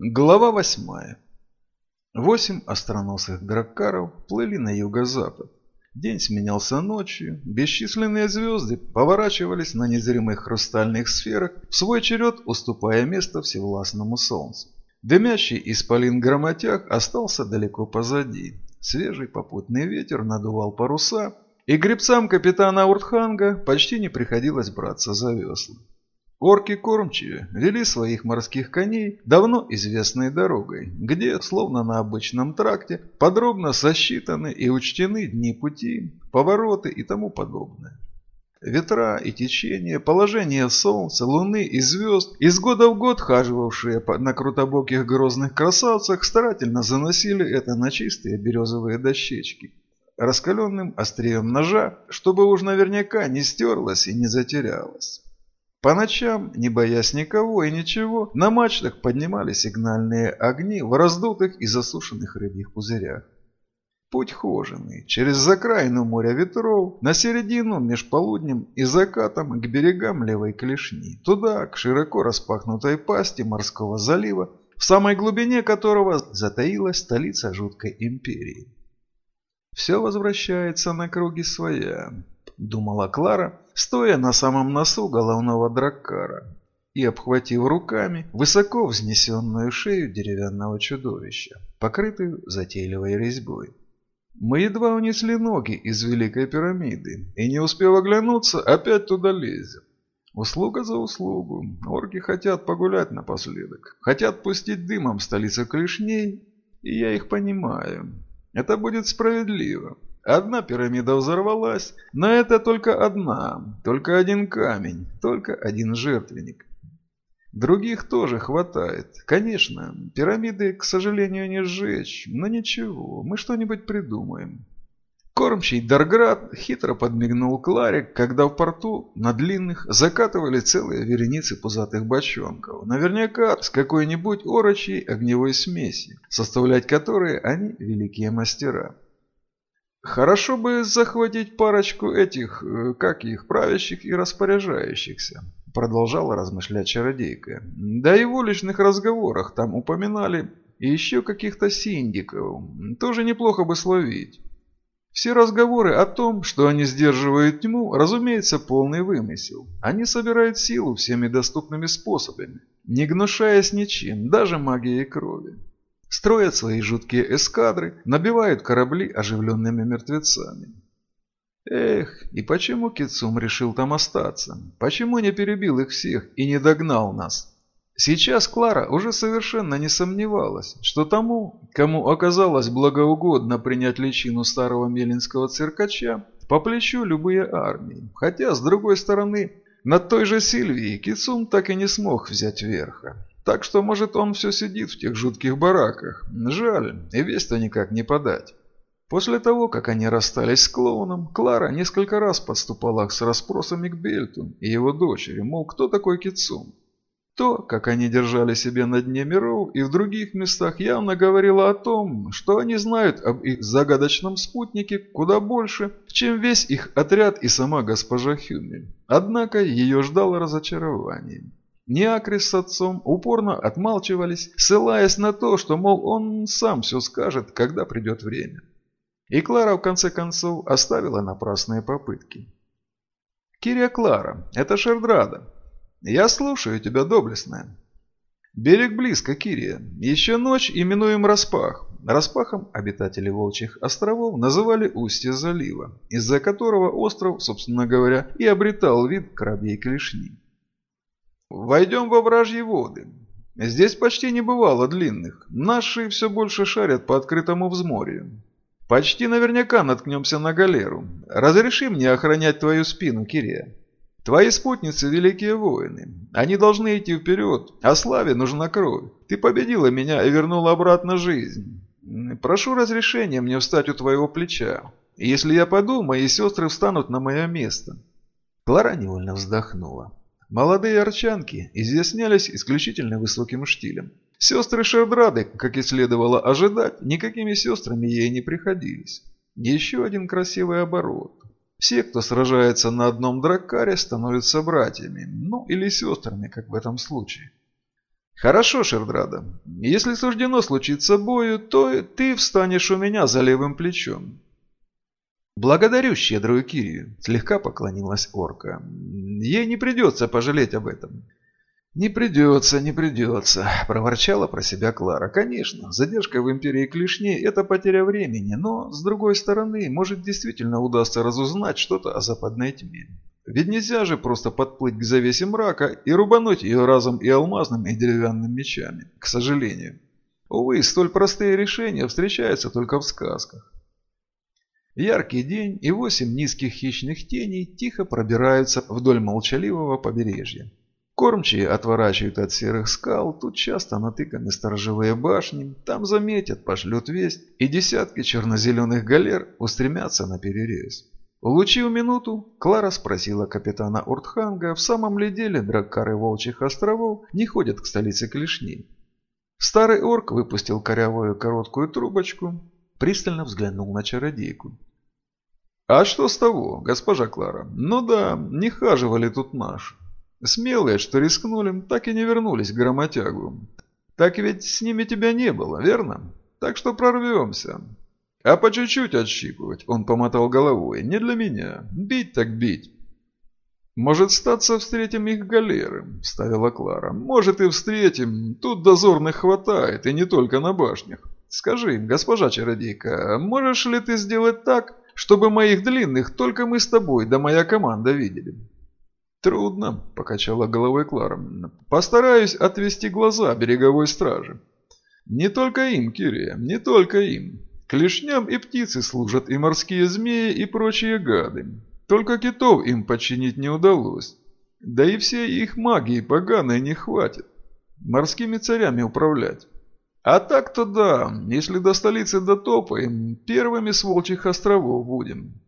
Глава восьмая. Восемь остроносых драккаров плыли на юго-запад. День сменялся ночью, бесчисленные звезды поворачивались на незримых хрустальных сферах, в свой черед уступая место всевластному солнцу. Дымящий исполин громотяг остался далеко позади. Свежий попутный ветер надувал паруса, и гребцам капитана Уртханга почти не приходилось браться за весла. Орки-кормчие вели своих морских коней давно известной дорогой, где, словно на обычном тракте, подробно сосчитаны и учтены дни пути, повороты и тому подобное. Ветра и течения, положение солнца, луны и звезд, из года в год хаживавшие на крутобоких грозных красавцах, старательно заносили это на чистые березовые дощечки, раскаленным острием ножа, чтобы уж наверняка не стерлось и не затерялось. По ночам, не боясь никого и ничего, на мачтах поднимали сигнальные огни в раздутых и засушенных рыбьих пузырях. Путь хоженый, через закраину моря ветров, на середину меж полуднем и закатом к берегам левой клешни, туда, к широко распахнутой пасти морского залива, в самой глубине которого затаилась столица жуткой империи. Все возвращается на круги своя, думала Клара, стоя на самом носу головного драккара и обхватив руками высоко взнесенную шею деревянного чудовища, покрытую затейливой резьбой. Мы едва унесли ноги из Великой пирамиды, и не успев оглянуться, опять туда лезем. Услуга за услугу. Орки хотят погулять напоследок. Хотят пустить дымом столицу клешней, и я их понимаю. Это будет справедливо. Одна пирамида взорвалась, но это только одна, только один камень, только один жертвенник. Других тоже хватает. Конечно, пирамиды, к сожалению, не сжечь, но ничего, мы что-нибудь придумаем. Кормчий Дарград хитро подмигнул Кларе, когда в порту на длинных закатывали целые вереницы пузатых бочонков, наверняка с какой-нибудь орочей огневой смеси, составлять которые они великие мастера. Хорошо бы захватить парочку этих, э, как их, правящих и распоряжающихся, продолжала размышлять чародейка. Да и в уличных разговорах там упоминали еще каких-то синдиков. Тоже неплохо бы словить. Все разговоры о том, что они сдерживают тьму, разумеется, полный вымысел. Они собирают силу всеми доступными способами, не гнушаясь ничем, даже магией крови. Строят свои жуткие эскадры, набивают корабли оживленными мертвецами. Эх, и почему Кицум решил там остаться? Почему не перебил их всех и не догнал нас? Сейчас Клара уже совершенно не сомневалась, что тому, кому оказалось благоугодно принять личину старого мелинского циркача, по плечу любые армии. Хотя, с другой стороны, над той же Сильвией Кицум так и не смог взять верха. Так что, может, он все сидит в тех жутких бараках. Жаль, и весть-то никак не подать. После того, как они расстались с клоуном, Клара несколько раз подступала с расспросами к Бельту и его дочери, мол, кто такой Кицум. То, как они держали себя на дне миров и в других местах, явно говорило о том, что они знают об их загадочном спутнике куда больше, чем весь их отряд и сама госпожа Хюмель. Однако ее ждало разочарование. Неакрис с отцом упорно отмалчивались, ссылаясь на то, что, мол, он сам все скажет, когда придет время. И Клара, в конце концов, оставила напрасные попытки. «Кирия Клара, это Шердрада. Я слушаю тебя, доблестная». «Берег близко, Кирия. Еще ночь именуем Распах. Распахом обитатели Волчьих островов называли устье залива, из-за которого остров, собственно говоря, и обретал вид крабьей клешни. Войдем во вражьи воды. Здесь почти не бывало длинных. Наши все больше шарят по открытому взморью. Почти наверняка наткнемся на галеру. Разреши мне охранять твою спину, Кирия. Твои спутницы – великие воины. Они должны идти вперед, а славе нужна кровь. Ты победила меня и вернула обратно жизнь. Прошу разрешения мне встать у твоего плеча. Если я паду, мои сестры встанут на мое место». Клара невольно вздохнула. Молодые арчанки изъяснялись исключительно высоким штилем. Сестры Шердрады, как и следовало ожидать, никакими сестрами ей не приходились. Еще один красивый оборот. Все, кто сражается на одном драккаре, становятся братьями, ну или сестрами, как в этом случае. Хорошо, Шердрада. Если суждено случиться бою, то ты встанешь у меня за левым плечом. Благодарю щедрую Кирию, слегка поклонилась орка. Ей не придется пожалеть об этом. «Не придется, не придется», – проворчала про себя Клара. «Конечно, задержка в Империи Клешней – это потеря времени, но, с другой стороны, может действительно удастся разузнать что-то о западной тьме. Ведь нельзя же просто подплыть к завесе мрака и рубануть ее разом и алмазным, и деревянным мечами, к сожалению. Увы, столь простые решения встречаются только в сказках. Яркий день и восемь низких хищных теней тихо пробираются вдоль молчаливого побережья. Кормчие отворачивают от серых скал, тут часто натыканы сторожевые башни, там заметят, пошлют весть, и десятки черно-зеленых галер устремятся на перерез. Улучив минуту, Клара спросила капитана Уртханга, в самом ли деле драккары Волчьих островов не ходят к столице Клешней. Старый орк выпустил корявую короткую трубочку, пристально взглянул на чародейку. «А что с того, госпожа Клара? Ну да, не хаживали тут наши. Смелые, что рискнули, так и не вернулись к громотягу. Так ведь с ними тебя не было, верно? Так что прорвемся. А по чуть-чуть отщипывать, он помотал головой, не для меня. Бить так бить. «Может, статься встретим их галеры», — вставила Клара. «Может, и встретим. Тут дозорных хватает, и не только на башнях. Скажи, госпожа чародейка, можешь ли ты сделать так, чтобы моих длинных только мы с тобой да моя команда видели?» «Трудно», — покачала головой Клара. «Постараюсь отвести глаза береговой стражи». «Не только им, Кирия, не только им. Клешням и птицы служат и морские змеи, и прочие гады. Только китов им починить не удалось. Да и всей их магии поганой не хватит. Морскими царями управлять. А так-то да, если до столицы дотопаем, первыми с волчьих островов будем».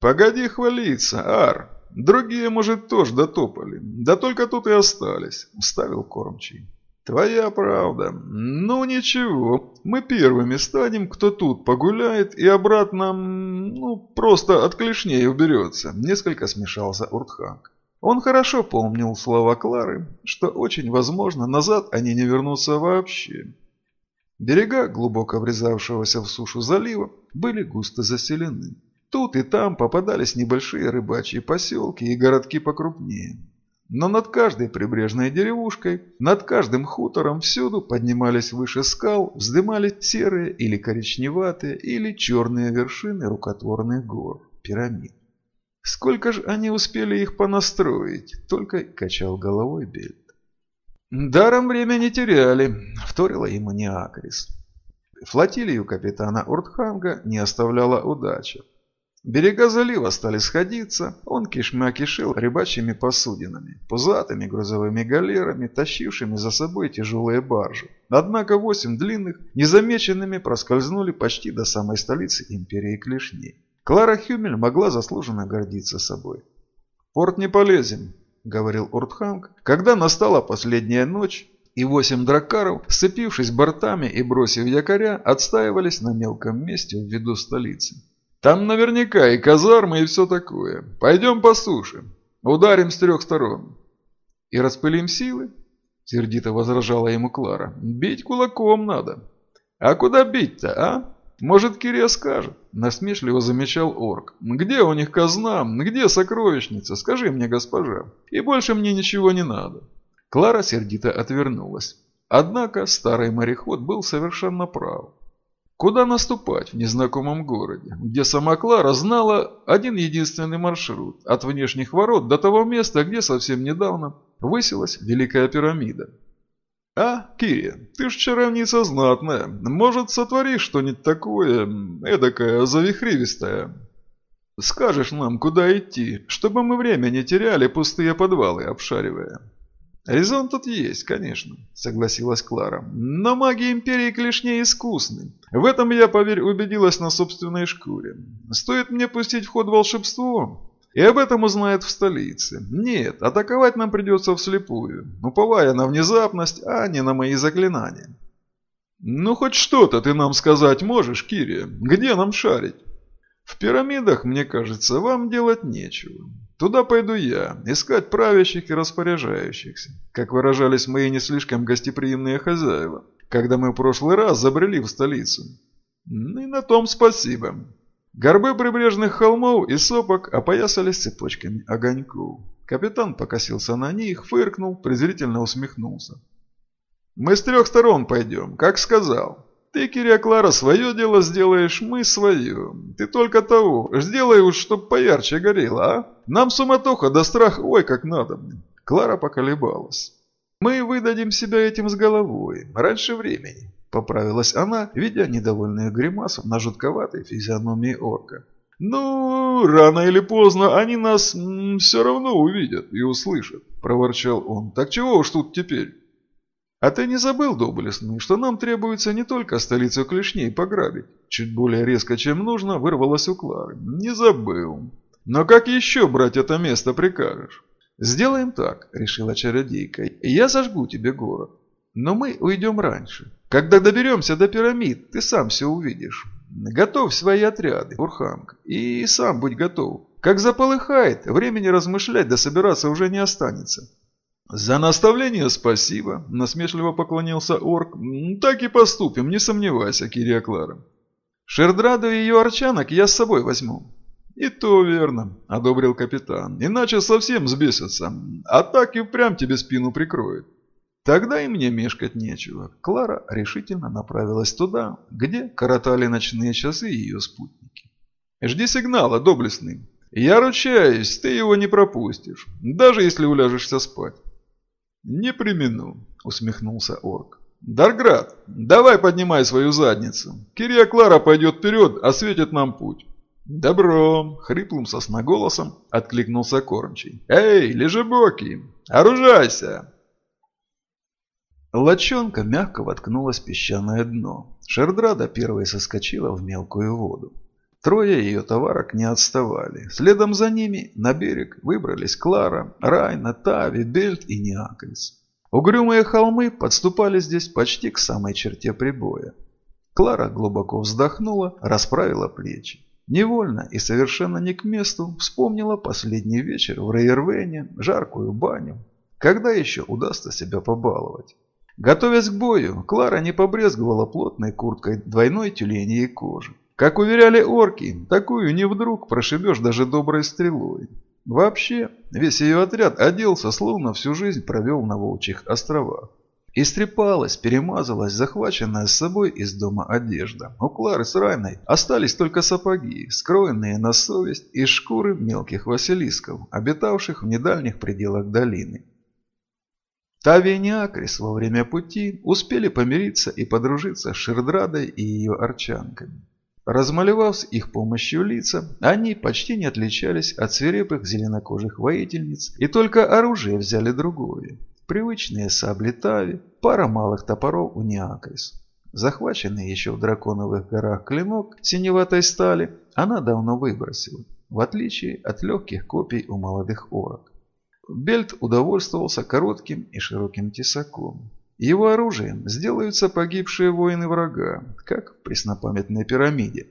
«Погоди хвалиться, Ар!» Другие, может, тоже дотопали. Да только тут и остались», – вставил кормчий. «Твоя правда. Ну ничего, мы первыми станем, кто тут погуляет и обратно, ну, просто от клешней уберется», – несколько смешался Уртханг. Он хорошо помнил слова Клары, что очень возможно, назад они не вернутся вообще. Берега глубоко врезавшегося в сушу залива были густо заселены. Тут и там попадались небольшие рыбачьи поселки и городки покрупнее. Но над каждой прибрежной деревушкой, над каждым хутором всюду поднимались выше скал, вздымались серые или коричневатые или черные вершины рукотворных гор, пирамид. Сколько же они успели их понастроить, только качал головой Бельт. Даром время не теряли, вторила ему Неакрис. Флотилию капитана Уртханга не оставляла удача. Берега залива стали сходиться, он кишмя кишел рыбачьими посудинами, пузатыми грузовыми галерами, тащившими за собой тяжелые баржи. Однако восемь длинных незамеченными проскользнули почти до самой столицы империи клешней. Клара Хюмель могла заслуженно гордиться собой. «Порт не полезен», — говорил Уртханг, когда настала последняя ночь, и восемь дракаров, сцепившись бортами и бросив якоря, отстаивались на мелком месте в виду столицы. Там наверняка и казармы, и все такое. Пойдем по суше. Ударим с трех сторон. И распылим силы? Сердито возражала ему Клара. Бить кулаком надо. А куда бить-то, а? Может, Кирия скажет? Насмешливо замечал орк. Где у них казна? Где сокровищница? Скажи мне, госпожа. И больше мне ничего не надо. Клара сердито отвернулась. Однако старый мореход был совершенно прав. Куда наступать в незнакомом городе, где сама Клара знала один единственный маршрут от внешних ворот до того места, где совсем недавно высилась Великая пирамида. «А, Кирия, ты ж чаровница знатная. Может, сотворишь что-нибудь такое, эдакое, завихривистое? Скажешь нам, куда идти, чтобы мы время не теряли, пустые подвалы обшаривая». «Резон тут есть, конечно», — согласилась Клара. «Но маги Империи клешней искусны. В этом я, поверь, убедилась на собственной шкуре. Стоит мне пустить в ход волшебство, и об этом узнает в столице. Нет, атаковать нам придется вслепую, уповая на внезапность, а не на мои заклинания». «Ну, хоть что-то ты нам сказать можешь, Кирия? Где нам шарить?» «В пирамидах, мне кажется, вам делать нечего. Туда пойду я, искать правящих и распоряжающихся, как выражались мои не слишком гостеприимные хозяева, когда мы в прошлый раз забрели в столицу. Ну и на том спасибо. Горбы прибрежных холмов и сопок опоясались цепочками огоньков. Капитан покосился на них, фыркнул, презрительно усмехнулся. «Мы с трех сторон пойдем, как сказал. Ты, Кирия Клара, свое дело сделаешь, мы свое. Ты только того, сделай уж, чтоб поярче горело, а? Нам суматоха да страх, ой, как надо. Клара поколебалась. Мы выдадим себя этим с головой, раньше времени. Поправилась она, видя недовольную гримасу на жутковатой физиономии орка. «Ну, рано или поздно они нас м, все равно увидят и услышат», – проворчал он. «Так чего уж тут теперь?» «А ты не забыл, доблестный, что нам требуется не только столицу клешней пограбить?» Чуть более резко, чем нужно, вырвалось у Клары. «Не забыл. Но как еще брать это место прикажешь?» «Сделаем так», – решила чародейка. «Я зажгу тебе город. Но мы уйдем раньше. Когда доберемся до пирамид, ты сам все увидишь. Готовь свои отряды, Урханг, и сам будь готов. Как заполыхает, времени размышлять да собираться уже не останется». «За наставление спасибо», – насмешливо поклонился орк. «Так и поступим, не сомневайся, Кирия Клара. Шердраду и ее арчанок я с собой возьму». «И то верно», – одобрил капитан. «Иначе совсем сбесятся, а так и прям тебе спину прикроет». Тогда и мне мешкать нечего. Клара решительно направилась туда, где коротали ночные часы ее спутники. «Жди сигнала, доблестный. Я ручаюсь, ты его не пропустишь, даже если уляжешься спать». «Не примену», — усмехнулся орк. «Дарград, давай поднимай свою задницу. Кирия Клара пойдет вперед, осветит нам путь». «Добро!» — хриплым сосноголосом откликнулся кормчий. «Эй, лежебоки, оружайся!» Лочонка мягко воткнулась в песчаное дно. Шердрада первой соскочила в мелкую воду. Трое ее товарок не отставали. Следом за ними на берег выбрались Клара, Райна, Тави, Бельт и Неакрис. Угрюмые холмы подступали здесь почти к самой черте прибоя. Клара глубоко вздохнула, расправила плечи. Невольно и совершенно не к месту вспомнила последний вечер в Рейервене, жаркую баню. Когда еще удастся себя побаловать? Готовясь к бою, Клара не побрезговала плотной курткой двойной тюленей кожи. Как уверяли орки, такую не вдруг прошибешь даже доброй стрелой. Вообще, весь ее отряд оделся, словно всю жизнь провел на Волчьих островах. Истрепалась, перемазалась, захваченная с собой из дома одежда. У Клары с Райной остались только сапоги, скроенные на совесть из шкуры мелких василисков, обитавших в недальних пределах долины. Тавия и Акрис во время пути успели помириться и подружиться с Ширдрадой и ее арчанками. Размалевав с их помощью лица, они почти не отличались от свирепых зеленокожих воительниц, и только оружие взяли другое. Привычные сабли Тави, пара малых топоров у Неакрис. Захваченный еще в драконовых горах клинок синеватой стали она давно выбросила, в отличие от легких копий у молодых орок. Бельт удовольствовался коротким и широким тесаком. Его оружием сделаются погибшие воины врага, как в преснопамятной пирамиде.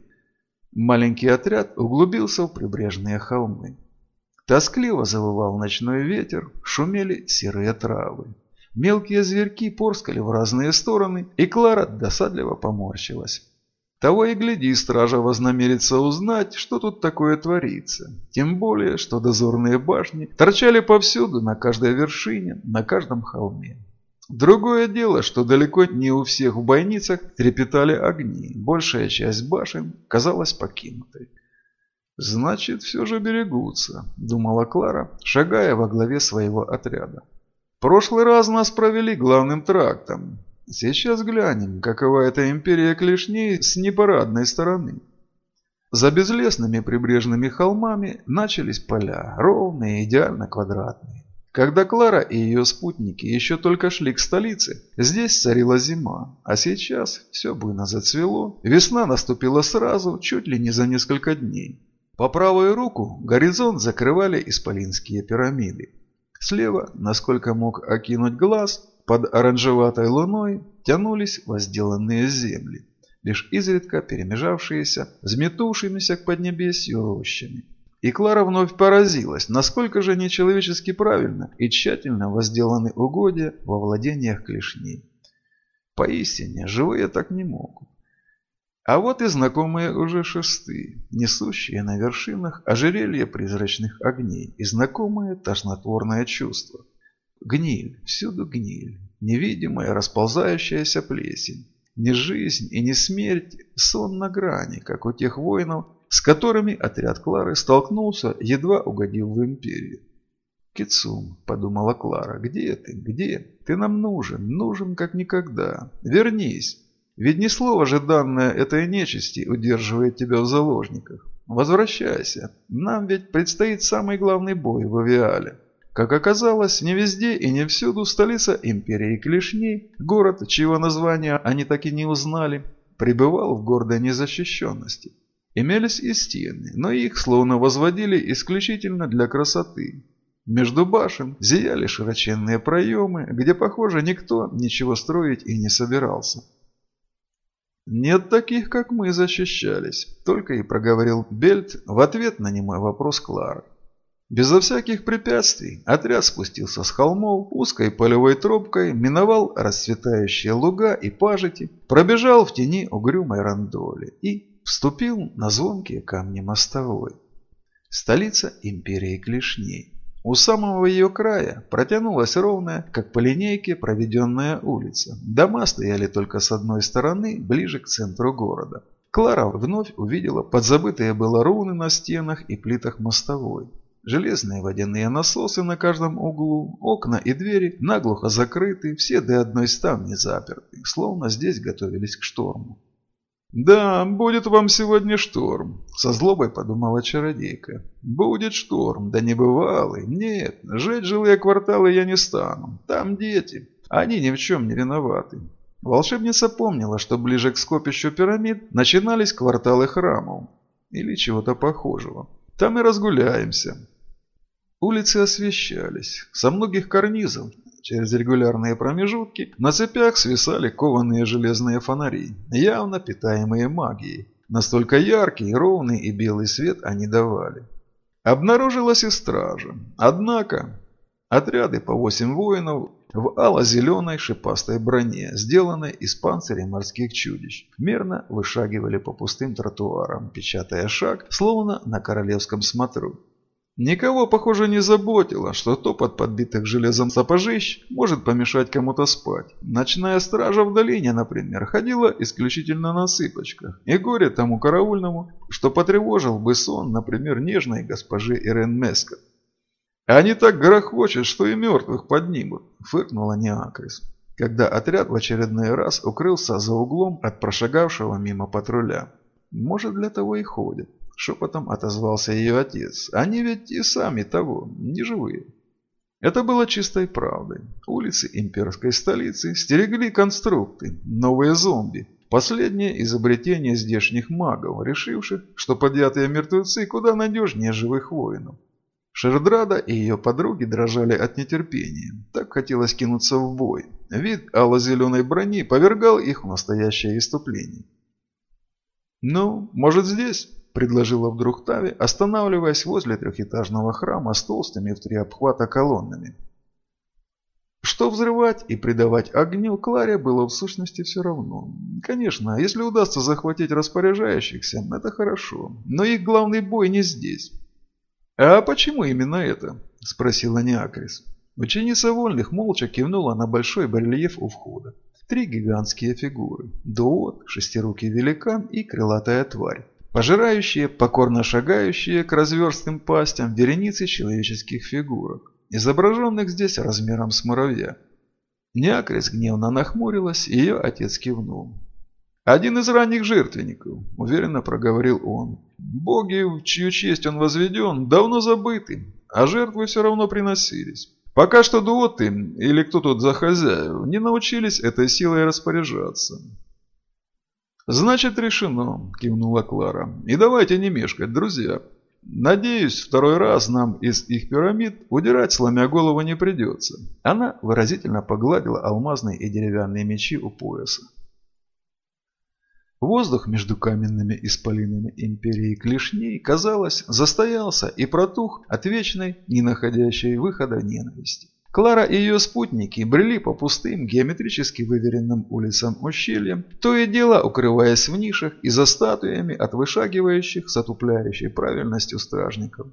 Маленький отряд углубился в прибрежные холмы. Тоскливо завывал ночной ветер, шумели серые травы. Мелкие зверьки порскали в разные стороны, и Клара досадливо поморщилась. Того и гляди, стража вознамерится узнать, что тут такое творится. Тем более, что дозорные башни торчали повсюду, на каждой вершине, на каждом холме. Другое дело, что далеко не у всех в бойницах трепетали огни, большая часть башен казалась покинутой. «Значит, все же берегутся», – думала Клара, шагая во главе своего отряда. «Прошлый раз нас провели главным трактом. Сейчас глянем, какова эта империя клешней с непарадной стороны». За безлесными прибрежными холмами начались поля, ровные, идеально квадратные. Когда Клара и ее спутники еще только шли к столице, здесь царила зима, а сейчас все буйно зацвело, весна наступила сразу, чуть ли не за несколько дней. По правую руку горизонт закрывали исполинские пирамиды. Слева, насколько мог окинуть глаз, под оранжеватой луной тянулись возделанные земли, лишь изредка перемежавшиеся, взметувшимися к поднебесью рощами. И Клара вновь поразилась, насколько же нечеловечески правильно и тщательно возделаны угодья во владениях клешней. Поистине, живые так не могут. А вот и знакомые уже шесты, несущие на вершинах ожерелье призрачных огней и знакомое тошнотворное чувство. Гниль, всюду гниль, невидимая расползающаяся плесень. Не жизнь и не смерть, сон на грани, как у тех воинов, с которыми отряд Клары столкнулся, едва угодив в империю. «Кицум», — подумала Клара, — «где ты? Где? Ты нам нужен, нужен как никогда. Вернись. Ведь ни слово же данное этой нечисти удерживает тебя в заложниках. Возвращайся. Нам ведь предстоит самый главный бой в Авиале». Как оказалось, не везде и не всюду столица империи Клешней, город, чьего названия они так и не узнали, пребывал в гордой незащищенности. Имелись и стены, но их словно возводили исключительно для красоты. Между башен зияли широченные проемы, где, похоже, никто ничего строить и не собирался. «Нет таких, как мы, защищались», – только и проговорил Бельт в ответ на немой вопрос Клары. Безо всяких препятствий отряд спустился с холмов узкой полевой тропкой, миновал расцветающие луга и пажити, пробежал в тени угрюмой рандоли и вступил на звонкие камни мостовой. Столица империи клешней. У самого ее края протянулась ровная, как по линейке, проведенная улица. Дома стояли только с одной стороны, ближе к центру города. Клара вновь увидела подзабытые было руны на стенах и плитах мостовой. Железные водяные насосы на каждом углу, окна и двери наглухо закрыты, все до одной ставни заперты, словно здесь готовились к шторму. «Да, будет вам сегодня шторм», — со злобой подумала чародейка. «Будет шторм, да небывалый. Нет, жить жилые кварталы я не стану. Там дети. Они ни в чем не виноваты». Волшебница помнила, что ближе к скопищу пирамид начинались кварталы храмов или чего-то похожего. Там и разгуляемся. Улицы освещались. Со многих карнизов, через регулярные промежутки, на цепях свисали кованые железные фонари, явно питаемые магией. Настолько яркий, ровный и белый свет они давали. Обнаружилась и стража. Однако отряды по восемь воинов в ало-зеленой шипастой броне, сделанной из панциря морских чудищ, мерно вышагивали по пустым тротуарам, печатая шаг, словно на королевском смотру. Никого, похоже, не заботило, что топот подбитых железом сапожищ может помешать кому-то спать. Ночная стража в долине, например, ходила исключительно на сыпочках. И горе тому караульному, что потревожил бы сон, например, нежной госпожи Ирен Мескот. «Они так грохочут, что и мертвых поднимут», – фыркнула Неакрис, когда отряд в очередной раз укрылся за углом от прошагавшего мимо патруля. «Может, для того и ходят». Шепотом отозвался ее отец. Они ведь и сами того, не живые. Это было чистой правдой. Улицы имперской столицы стерегли конструкты, новые зомби, последнее изобретение здешних магов, решивших, что подъятые мертвецы куда надежнее живых воинов. Шердрада и ее подруги дрожали от нетерпения. Так хотелось кинуться в бой. Вид ало-зеленой брони повергал их в настоящее иступление. «Ну, может здесь?» Предложила вдруг Тави, останавливаясь возле трехэтажного храма с толстыми в три обхвата колоннами. Что взрывать и придавать огню Кларе было в сущности все равно. Конечно, если удастся захватить распоряжающихся, это хорошо, но их главный бой не здесь. «А почему именно это?» – спросила Неакрис. Ученица Вольных молча кивнула на большой барельеф у входа. Три гигантские фигуры – дуот, шестирукий великан и крылатая тварь пожирающие, покорно шагающие к разверстым пастям вереницы человеческих фигурок, изображенных здесь размером с муравья. Неакрис гневно нахмурилась, и ее отец кивнул. «Один из ранних жертвенников», – уверенно проговорил он. «Боги, в чью честь он возведен, давно забыты, а жертвы все равно приносились. Пока что дуоты, или кто тут за хозяев, не научились этой силой распоряжаться. «Значит, решено», – кивнула Клара. «И давайте не мешкать, друзья. Надеюсь, второй раз нам из их пирамид удирать, сломя голову, не придется». Она выразительно погладила алмазные и деревянные мечи у пояса. Воздух между каменными исполинами империи клешней, казалось, застоялся и протух от вечной, не находящей выхода ненависти. Клара и ее спутники брели по пустым, геометрически выверенным улицам ущелья, то и дело укрываясь в нишах и за статуями от вышагивающих с правильностью стражников.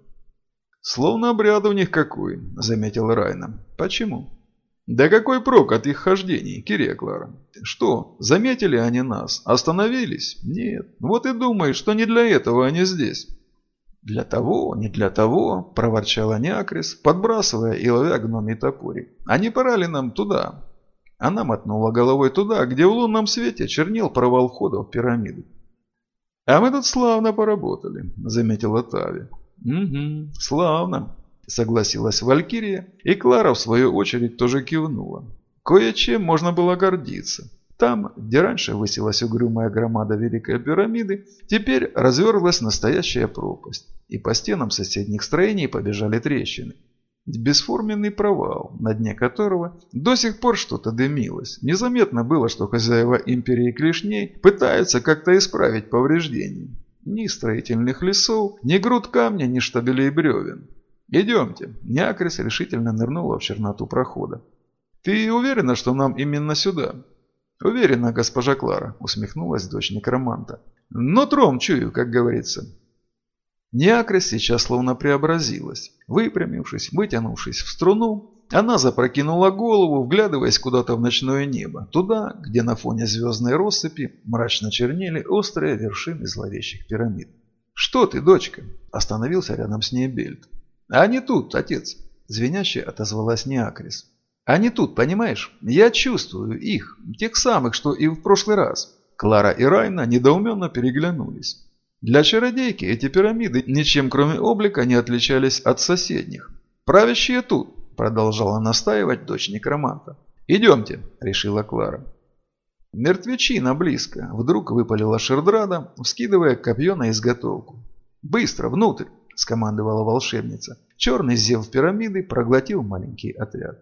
«Словно обряд у них какой», — заметил Райна. «Почему?» «Да какой прок от их хождений, Кирия Клара? Что, заметили они нас? Остановились? Нет. Вот и думают, что не для этого они здесь». «Для того, не для того», – проворчала Неакрис, подбрасывая и ловя гномий топорик. «А не пора ли нам туда?» Она мотнула головой туда, где в лунном свете чернел провал входа в пирамиду. «А мы тут славно поработали», – заметила Тави. «Угу, славно», – согласилась Валькирия, и Клара, в свою очередь, тоже кивнула. «Кое-чем можно было гордиться». Там, где раньше высилась угрюмая громада Великой пирамиды, теперь разверлась настоящая пропасть, и по стенам соседних строений побежали трещины. Бесформенный провал, на дне которого до сих пор что-то дымилось. Незаметно было, что хозяева империи клешней пытаются как-то исправить повреждения. Ни строительных лесов, ни груд камня, ни штабелей бревен. «Идемте». Някрис решительно нырнула в черноту прохода. «Ты уверена, что нам именно сюда?» «Уверена, госпожа Клара», – усмехнулась дочь некроманта. «Но тром чую, как говорится». Неакрис сейчас словно преобразилась. Выпрямившись, вытянувшись в струну, она запрокинула голову, вглядываясь куда-то в ночное небо, туда, где на фоне звездной россыпи мрачно чернели острые вершины зловещих пирамид. «Что ты, дочка?» – остановился рядом с ней Бельт. «А не тут, отец!» – звеняще отозвалась Неакрис. Они тут, понимаешь? Я чувствую их, тех самых, что и в прошлый раз. Клара и Райна недоуменно переглянулись. Для чародейки эти пирамиды ничем кроме облика не отличались от соседних. «Правящие тут», – продолжала настаивать дочь некроманта. «Идемте», – решила Клара. Мертвечина близко, вдруг выпалила Шердрада, вскидывая копье на изготовку. «Быстро, внутрь!» – скомандовала волшебница. Черный зев пирамиды проглотил маленький отряд.